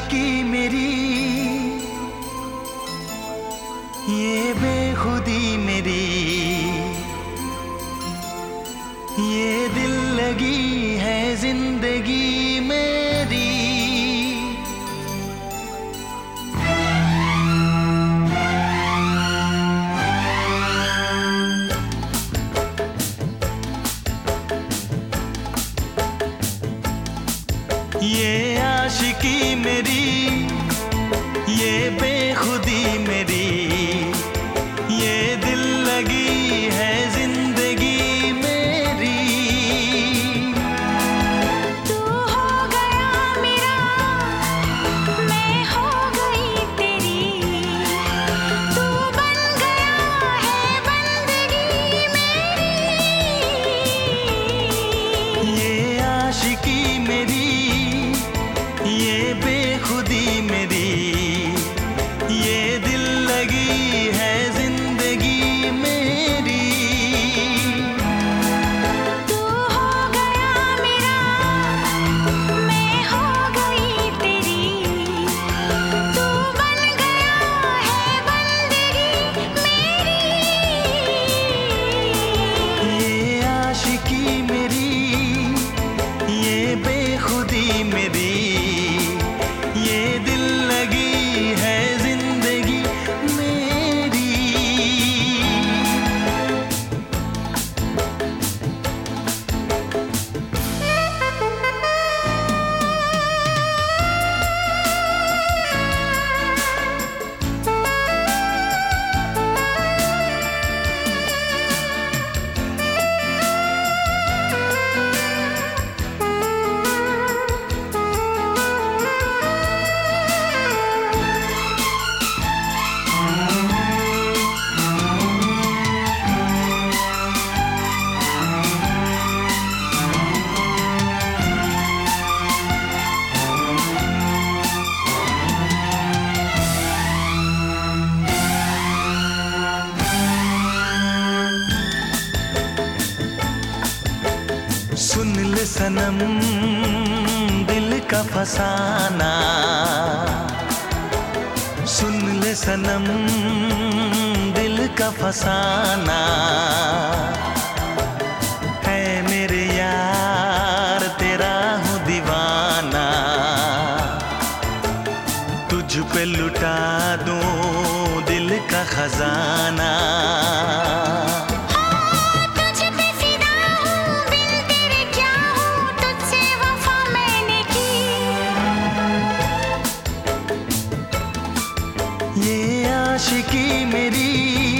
की मेरी। ये बेखुदी मेरी। ये दिल लगी है ज़िंदगी मेरी। ये आशिकी मेरी ये बेखुदी मेरी। सुन ले सनम, दिल का फसाना। सुन ले सनम, दिल का फसाना। है मेरे यार, तेरा हूँ दीवाना। तुझ पे लुटा दूँ दिल का खजाना। ये आशिकी मेरी।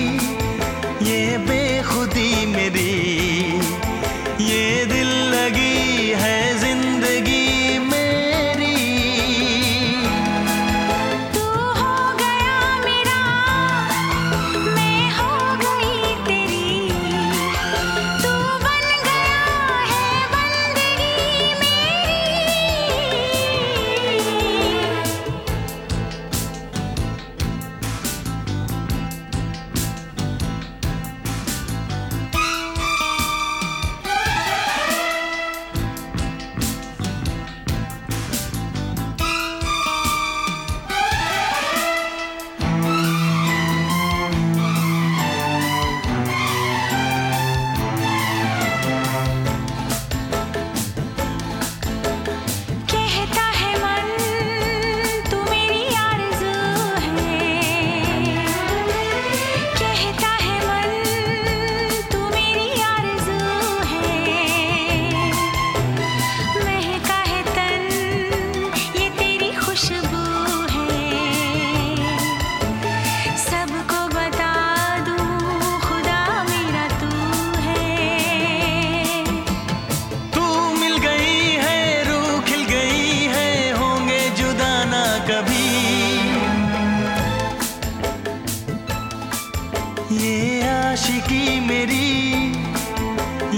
आशिकी मेरी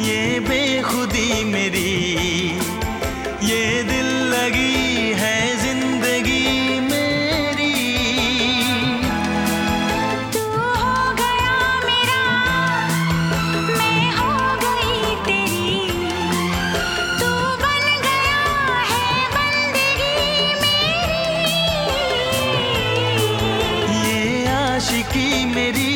ये बेखुदी मेरी। ये दिल लगी है ज़िंदगी मेरी। तू हो गया मेरा मैं हो गई तेरी। तू बन गया है बंदगी मेरी। ये आशिकी मेरी मेरी